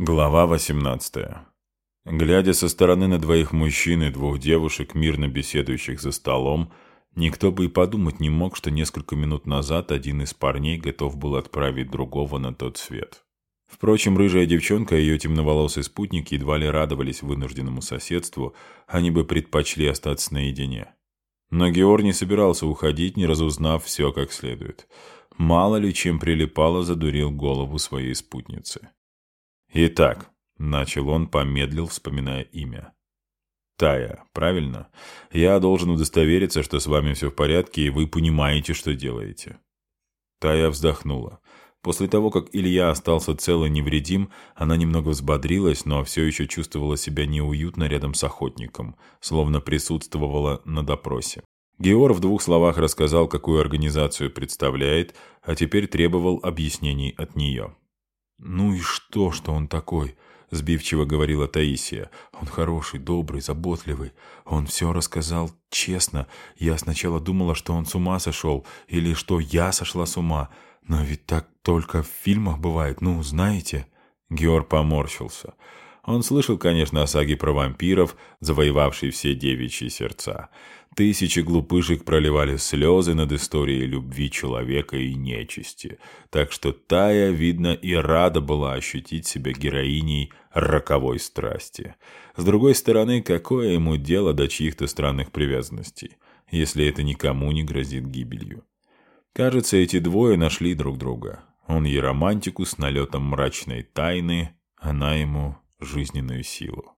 Глава 18. Глядя со стороны на двоих мужчин и двух девушек, мирно беседующих за столом, никто бы и подумать не мог, что несколько минут назад один из парней готов был отправить другого на тот свет. Впрочем, рыжая девчонка и ее темноволосый спутник едва ли радовались вынужденному соседству, они бы предпочли остаться наедине. Но Геор не собирался уходить, не разузнав все как следует. Мало ли чем прилипало задурил голову своей спутницы. «Итак», — начал он, помедлил, вспоминая имя. «Тая, правильно? Я должен удостовериться, что с вами все в порядке, и вы понимаете, что делаете». Тая вздохнула. После того, как Илья остался цел и невредим, она немного взбодрилась, но все еще чувствовала себя неуютно рядом с охотником, словно присутствовала на допросе. Геор в двух словах рассказал, какую организацию представляет, а теперь требовал объяснений от нее. «Ну и что, что он такой?» — сбивчиво говорила Таисия. «Он хороший, добрый, заботливый. Он все рассказал честно. Я сначала думала, что он с ума сошел, или что я сошла с ума. Но ведь так только в фильмах бывает, ну, знаете?» Геор поморщился. Он слышал, конечно, о саге про вампиров, завоевавшей все девичьи сердца. Тысячи глупышек проливали слезы над историей любви человека и нечисти. Так что Тая, видно, и рада была ощутить себя героиней роковой страсти. С другой стороны, какое ему дело до чьих-то странных привязанностей, если это никому не грозит гибелью? Кажется, эти двое нашли друг друга. Он ей романтику с налетом мрачной тайны, она ему жизненную силу.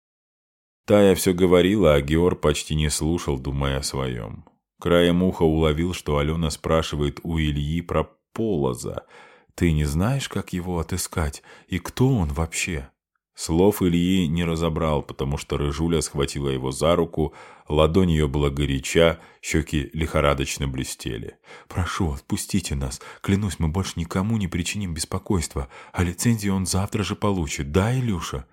Тая все говорила, а Геор почти не слушал, думая о своем. Краем уха уловил, что Алена спрашивает у Ильи про Полоза. «Ты не знаешь, как его отыскать? И кто он вообще?» Слов Ильи не разобрал, потому что Рыжуля схватила его за руку, ладонь ее была горяча, щеки лихорадочно блестели. «Прошу, отпустите нас. Клянусь, мы больше никому не причиним беспокойства, а лицензию он завтра же получит. Да, Илюша?»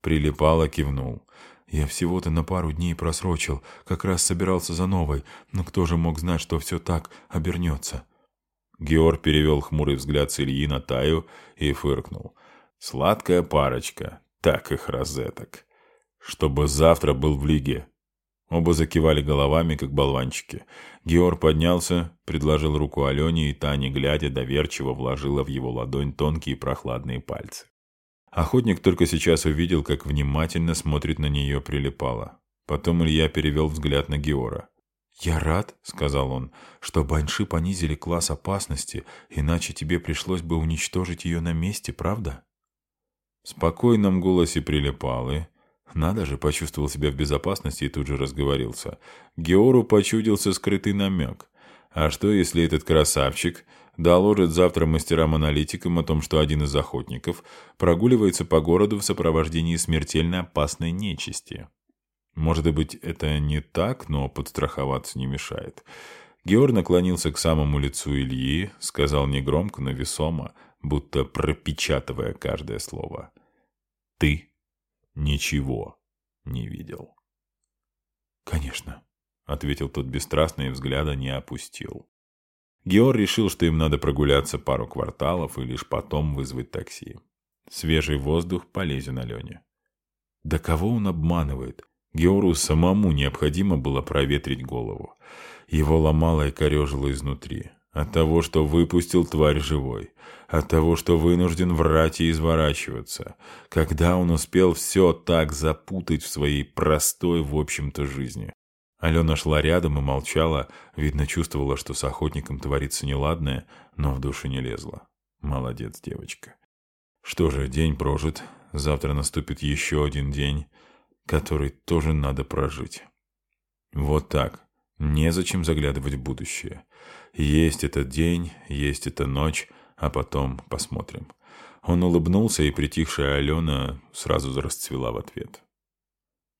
Прилипало кивнул. Я всего-то на пару дней просрочил, как раз собирался за новой, но кто же мог знать, что все так обернется?» Геор перевел хмурый взгляд с Ильи на Таю и фыркнул. «Сладкая парочка, так их розеток. Чтобы завтра был в лиге». Оба закивали головами, как болванчики. Геор поднялся, предложил руку Алене, и Таня, глядя, доверчиво вложила в его ладонь тонкие прохладные пальцы. Охотник только сейчас увидел, как внимательно смотрит на нее прилипало. Потом Илья перевел взгляд на Геора. «Я рад», — сказал он, — «что баньши понизили класс опасности, иначе тебе пришлось бы уничтожить ее на месте, правда?» В спокойном голосе прилипалы. Надо же, почувствовал себя в безопасности и тут же разговорился. Геору почудился скрытый намек. А что, если этот красавчик доложит завтра мастерам-аналитикам о том, что один из охотников прогуливается по городу в сопровождении смертельно опасной нечисти. Может быть, это не так, но подстраховаться не мешает. Георг наклонился к самому лицу Ильи, сказал негромко, но весомо, будто пропечатывая каждое слово. «Ты ничего не видел». «Конечно», — ответил тот бесстрастно и взгляда не опустил. Геор решил, что им надо прогуляться пару кварталов и лишь потом вызвать такси. Свежий воздух полезен Алене. Да кого он обманывает? Геору самому необходимо было проветрить голову. Его ломало и корежило изнутри. От того, что выпустил тварь живой. От того, что вынужден врать и изворачиваться. Когда он успел все так запутать в своей простой, в общем-то, жизни. Алена шла рядом и молчала, видно, чувствовала, что с охотником творится неладное, но в душу не лезла. Молодец, девочка. Что же, день прожит, завтра наступит еще один день, который тоже надо прожить. Вот так, незачем заглядывать в будущее. Есть этот день, есть эта ночь, а потом посмотрим. Он улыбнулся, и притихшая Алена сразу расцвела в ответ.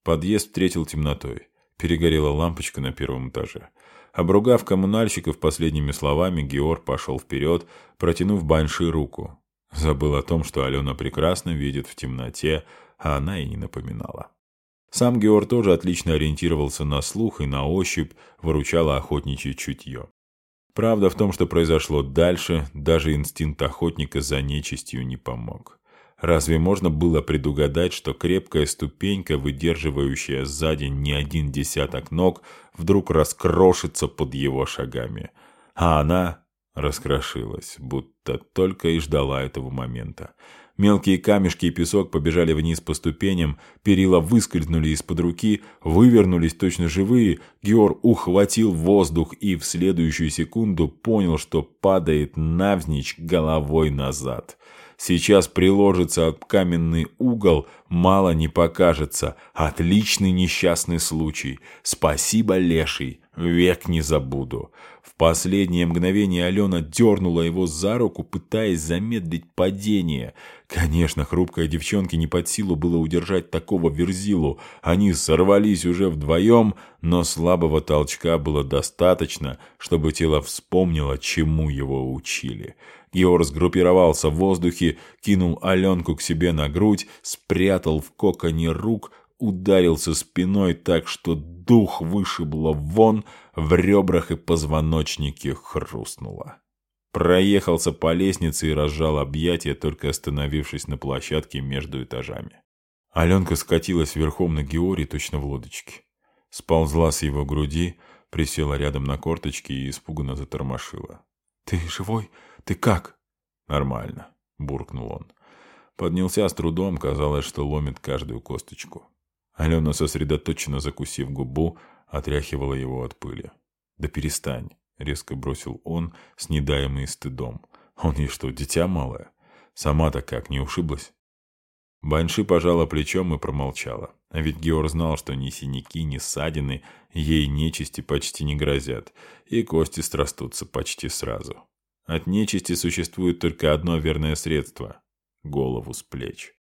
Подъезд встретил темнотой. Перегорела лампочка на первом этаже. Обругав коммунальщиков последними словами, Георг пошел вперед, протянув Банши руку. Забыл о том, что Алена прекрасно видит в темноте, а она и не напоминала. Сам Георг тоже отлично ориентировался на слух и на ощупь, выручало охотничье чутье. Правда в том, что произошло дальше, даже инстинкт охотника за нечистью не помог. Разве можно было предугадать, что крепкая ступенька, выдерживающая сзади не один десяток ног, вдруг раскрошится под его шагами? А она раскрошилась, будто только и ждала этого момента. Мелкие камешки и песок побежали вниз по ступеням, перила выскользнули из-под руки, вывернулись точно живые. Геор ухватил воздух и в следующую секунду понял, что падает навзничь головой назад. Сейчас приложится об каменный угол, мало не покажется. Отличный несчастный случай. Спасибо, леший, век не забуду последнее мгновение Алена дернула его за руку, пытаясь замедлить падение. Конечно, хрупкой девчонке не под силу было удержать такого верзилу. Они сорвались уже вдвоем, но слабого толчка было достаточно, чтобы тело вспомнило, чему его учили. Геор сгруппировался в воздухе, кинул Аленку к себе на грудь, спрятал в коконе рук, ударился спиной так, что дух вышибло вон, в ребрах и позвоночнике хрустнуло. Проехался по лестнице и разжал объятия, только остановившись на площадке между этажами. Аленка скатилась верхом на Георгий точно в лодочке. Сползла с его груди, присела рядом на корточки и испуганно затормошила. «Ты живой? Ты как?» «Нормально», — буркнул он. Поднялся с трудом, казалось, что ломит каждую косточку. Алена, сосредоточенно закусив губу, отряхивала его от пыли. «Да перестань», — резко бросил он, с недаемой стыдом. «Он ей что, дитя малое? Сама-то как, не ушиблась?» Банши пожала плечом и промолчала. А ведь Геор знал, что ни синяки, ни ссадины ей нечисти почти не грозят, и кости срастутся почти сразу. От нечисти существует только одно верное средство — голову с плеч.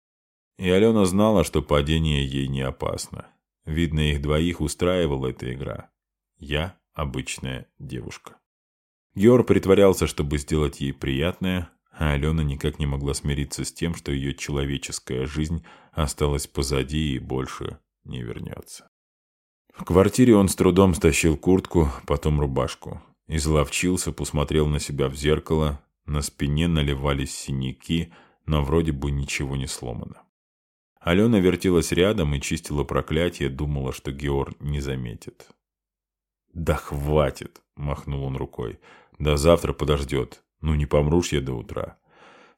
И Алена знала, что падение ей не опасно. Видно, их двоих устраивала эта игра. Я обычная девушка. Геор притворялся, чтобы сделать ей приятное, а Алена никак не могла смириться с тем, что ее человеческая жизнь осталась позади и больше не вернется. В квартире он с трудом стащил куртку, потом рубашку. Изловчился, посмотрел на себя в зеркало, на спине наливались синяки, но вроде бы ничего не сломано. Алена вертелась рядом и чистила проклятие, думала, что Геор не заметит. «Да хватит!» — махнул он рукой. «До завтра подождет. Ну не помрушь я до утра».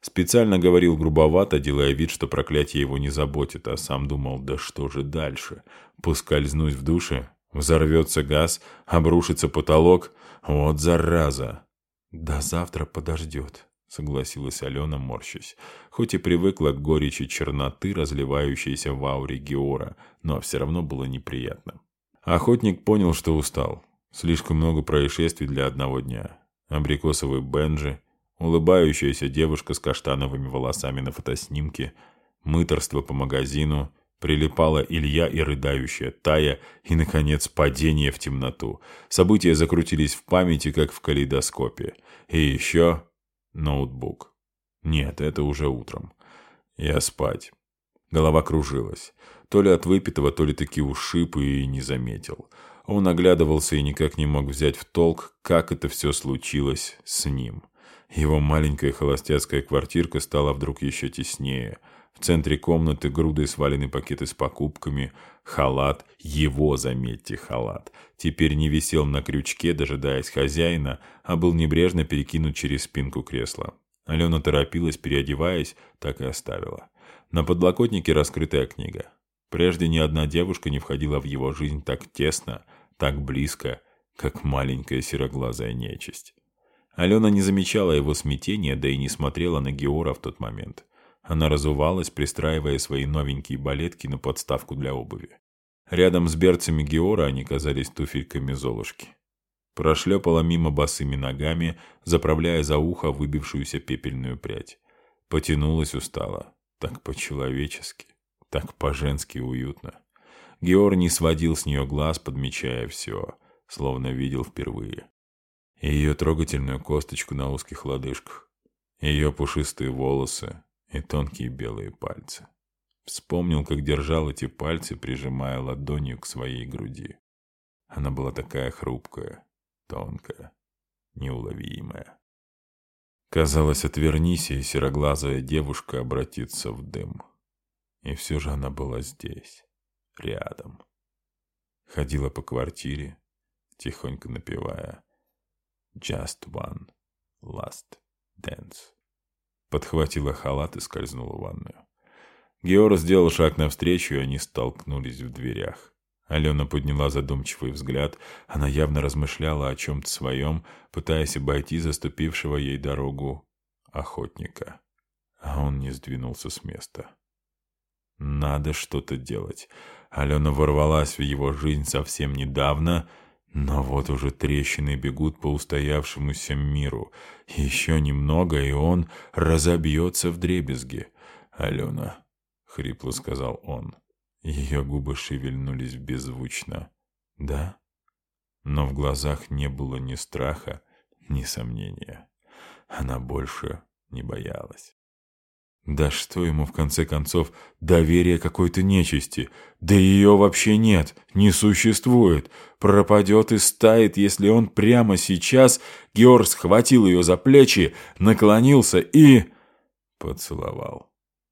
Специально говорил грубовато, делая вид, что проклятие его не заботит, а сам думал, да что же дальше? Поскользнусь в душе? Взорвется газ? Обрушится потолок? Вот зараза! До завтра подождет согласилась Алена, морщась. Хоть и привыкла к горечи черноты, разливающейся в ауре Геора, но все равно было неприятно. Охотник понял, что устал. Слишком много происшествий для одного дня. Абрикосовый Бенджи, улыбающаяся девушка с каштановыми волосами на фотоснимке, мыторство по магазину, прилипала Илья и рыдающая Тая, и, наконец, падение в темноту. События закрутились в памяти, как в калейдоскопе. И еще Ноутбук. Нет, это уже утром. Я спать. Голова кружилась. То ли от выпитого, то ли таки ушиб и не заметил. Он оглядывался и никак не мог взять в толк, как это все случилось с ним. Его маленькая холостяцкая квартирка стала вдруг еще теснее. В центре комнаты грудой свалены пакеты с покупками. Халат, его, заметьте, халат, теперь не висел на крючке, дожидаясь хозяина, а был небрежно перекинут через спинку кресла. Алена торопилась, переодеваясь, так и оставила. На подлокотнике раскрытая книга. Прежде ни одна девушка не входила в его жизнь так тесно, так близко, как маленькая сероглазая нечисть. Алена не замечала его смятения, да и не смотрела на Геора в тот момент. Она разувалась, пристраивая свои новенькие балетки на подставку для обуви. Рядом с берцами Геора они казались туфельками Золушки. Прошлепала мимо босыми ногами, заправляя за ухо выбившуюся пепельную прядь. Потянулась устало. Так по-человечески, так по-женски уютно. Геор не сводил с нее глаз, подмечая все, словно видел впервые. Ее трогательную косточку на узких лодыжках, ее пушистые волосы, и тонкие белые пальцы. Вспомнил, как держал эти пальцы, прижимая ладонью к своей груди. Она была такая хрупкая, тонкая, неуловимая. Казалось, отвернись, и сероглазая девушка обратится в дым. И все же она была здесь, рядом. Ходила по квартире, тихонько напевая «Just one last dance». Подхватила халат и скользнула в ванную. Геор сделал шаг навстречу, и они столкнулись в дверях. Алена подняла задумчивый взгляд. Она явно размышляла о чем-то своем, пытаясь обойти заступившего ей дорогу охотника. А он не сдвинулся с места. Надо что-то делать. Алена ворвалась в его жизнь совсем недавно, но вот уже трещины бегут по устоявшемуся миру. Еще немного, и он разобьется в дребезги. «Алена», — хрипло сказал он, — ее губы шевельнулись беззвучно. «Да?» Но в глазах не было ни страха, ни сомнения. Она больше не боялась. Да что ему, в конце концов, доверие какой-то нечисти? Да ее вообще нет, не существует. Пропадет и стает, если он прямо сейчас... Георг схватил ее за плечи, наклонился и... поцеловал.